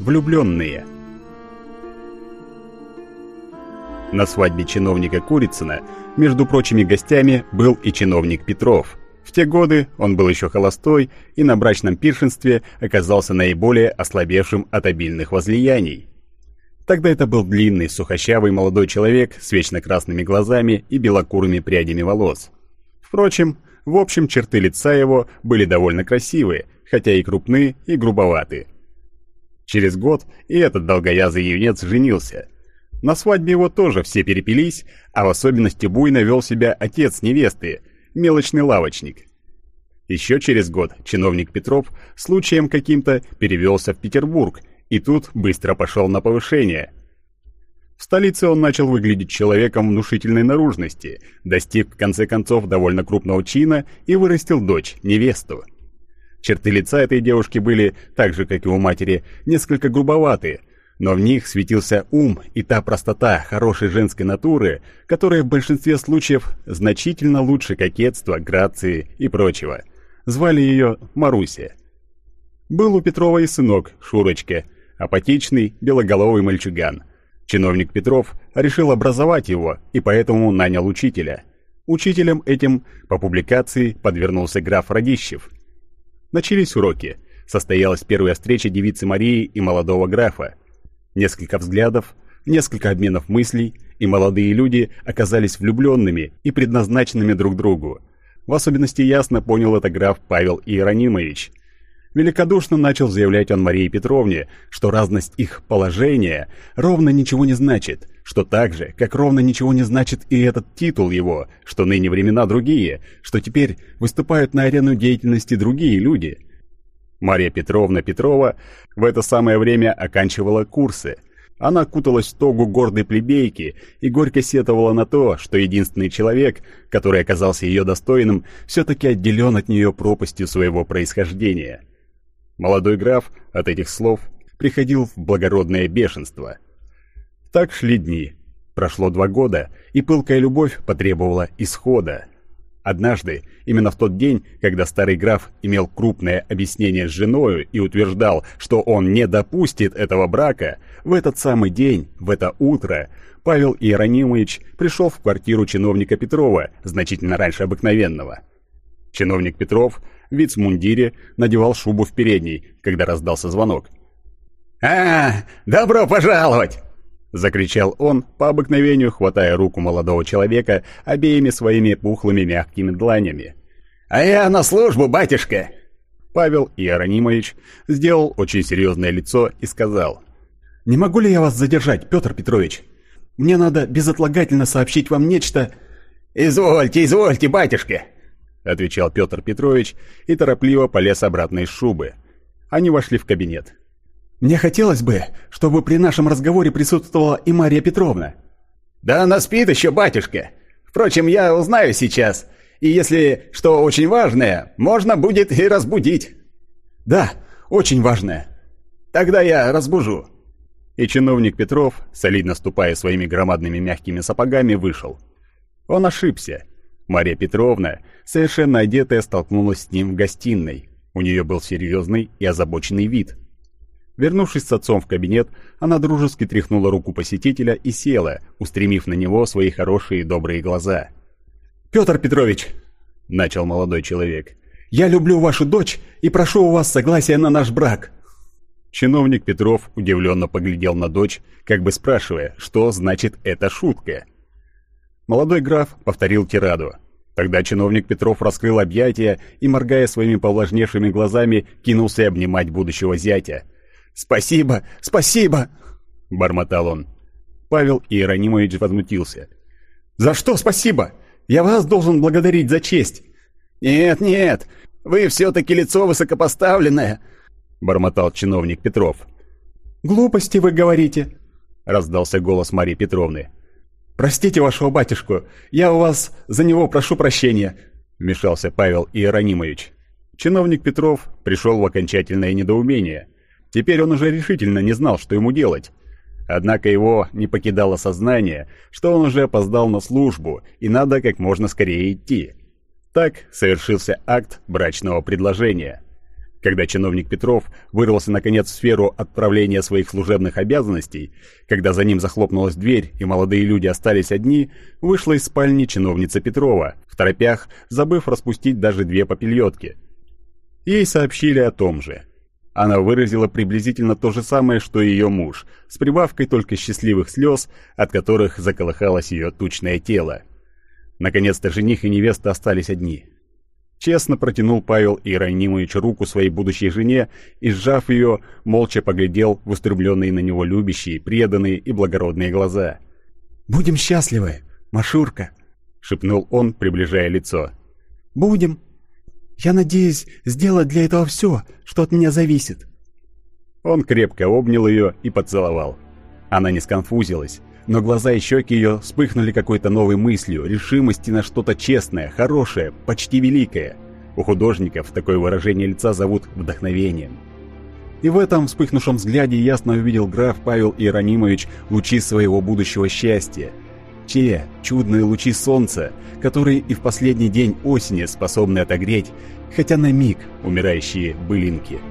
Влюбленные. На свадьбе чиновника Курицына между прочими гостями был и чиновник Петров. В те годы он был еще холостой и на брачном пиршенстве оказался наиболее ослабевшим от обильных возлияний. Тогда это был длинный, сухощавый молодой человек с вечно красными глазами и белокурыми прядями волос. Впрочем, в общем, черты лица его были довольно красивые, хотя и крупные, и грубоватые. Через год и этот долгоязый юнец женился. На свадьбе его тоже все перепились, а в особенности буйно вел себя отец невесты, мелочный лавочник. Еще через год чиновник Петров случаем каким-то перевелся в Петербург и тут быстро пошел на повышение. В столице он начал выглядеть человеком внушительной наружности, достиг в конце концов довольно крупного чина и вырастил дочь, невесту. Черты лица этой девушки были, так же как и у матери, несколько грубоватые, но в них светился ум и та простота хорошей женской натуры, которая в большинстве случаев значительно лучше кокетства, грации и прочего. Звали ее Маруся. Был у Петрова и сынок, Шурочка, апатичный, белоголовый мальчуган. Чиновник Петров решил образовать его и поэтому нанял учителя. Учителем этим по публикации подвернулся граф Радищев. Начались уроки. Состоялась первая встреча девицы Марии и молодого графа. Несколько взглядов, несколько обменов мыслей, и молодые люди оказались влюбленными и предназначенными друг другу. В особенности ясно понял это граф Павел Иеронимович. Великодушно начал заявлять он Марии Петровне, что разность их положения ровно ничего не значит, что так же, как ровно ничего не значит и этот титул его, что ныне времена другие, что теперь выступают на арену деятельности другие люди. Мария Петровна Петрова в это самое время оканчивала курсы. Она куталась в тогу гордой плебейки и горько сетовала на то, что единственный человек, который оказался ее достойным, все-таки отделен от нее пропастью своего происхождения – Молодой граф от этих слов приходил в благородное бешенство. Так шли дни. Прошло два года, и пылкая любовь потребовала исхода. Однажды, именно в тот день, когда старый граф имел крупное объяснение с женою и утверждал, что он не допустит этого брака, в этот самый день, в это утро, Павел Иеронимович пришел в квартиру чиновника Петрова значительно раньше обыкновенного. Чиновник Петров вицмундире надевал шубу в передней, когда раздался звонок. «А, добро пожаловать!» — закричал он, по обыкновению хватая руку молодого человека обеими своими пухлыми мягкими дланями. «А я на службу, батюшка!» Павел Иеронимович сделал очень серьезное лицо и сказал. «Не могу ли я вас задержать, Петр Петрович? Мне надо безотлагательно сообщить вам нечто...» «Извольте, извольте, батюшка!» — отвечал Петр Петрович и торопливо полез обратно из шубы. Они вошли в кабинет. «Мне хотелось бы, чтобы при нашем разговоре присутствовала и Мария Петровна». «Да она спит еще, батюшка. Впрочем, я узнаю сейчас. И если что очень важное, можно будет и разбудить». «Да, очень важное». «Тогда я разбужу». И чиновник Петров, солидно ступая своими громадными мягкими сапогами, вышел. Он ошибся. Мария Петровна, совершенно одетая, столкнулась с ним в гостиной. У нее был серьезный и озабоченный вид. Вернувшись с отцом в кабинет, она дружески тряхнула руку посетителя и села, устремив на него свои хорошие и добрые глаза. «Петр Петрович!» — начал молодой человек. «Я люблю вашу дочь и прошу у вас согласия на наш брак!» Чиновник Петров удивленно поглядел на дочь, как бы спрашивая, что значит эта шутка. Молодой граф повторил тираду. Тогда чиновник Петров раскрыл объятия и, моргая своими повлажневшими глазами, кинулся обнимать будущего зятя. «Спасибо! Спасибо!» — бормотал он. Павел Иеронимович возмутился. «За что спасибо? Я вас должен благодарить за честь!» «Нет, нет, вы все-таки лицо высокопоставленное!» — бормотал чиновник Петров. «Глупости вы говорите!» — раздался голос Марии Петровны. «Простите вашего батюшку, я у вас за него прошу прощения», — вмешался Павел Иеронимович. Чиновник Петров пришел в окончательное недоумение. Теперь он уже решительно не знал, что ему делать. Однако его не покидало сознание, что он уже опоздал на службу, и надо как можно скорее идти. Так совершился акт брачного предложения. Когда чиновник Петров вырвался наконец в сферу отправления своих служебных обязанностей, когда за ним захлопнулась дверь и молодые люди остались одни, вышла из спальни чиновница Петрова, в торопях забыв распустить даже две попельотки. Ей сообщили о том же. Она выразила приблизительно то же самое, что и ее муж, с прибавкой только счастливых слез, от которых заколыхалось ее тучное тело. Наконец-то жених и невеста остались одни. Честно протянул Павел Иеронимович руку своей будущей жене и, сжав ее, молча поглядел в устремленные на него любящие, преданные и благородные глаза. «Будем счастливы, Машурка!» — шепнул он, приближая лицо. «Будем. Я надеюсь сделать для этого все, что от меня зависит». Он крепко обнял ее и поцеловал. Она не сконфузилась, но глаза и щеки ее вспыхнули какой-то новой мыслью, решимости на что-то честное, хорошее, почти великое. У художников такое выражение лица зовут вдохновением. И в этом вспыхнувшем взгляде ясно увидел граф Павел Иеронимович лучи своего будущего счастья. Те чудные лучи солнца, которые и в последний день осени способны отогреть, хотя на миг умирающие былинки –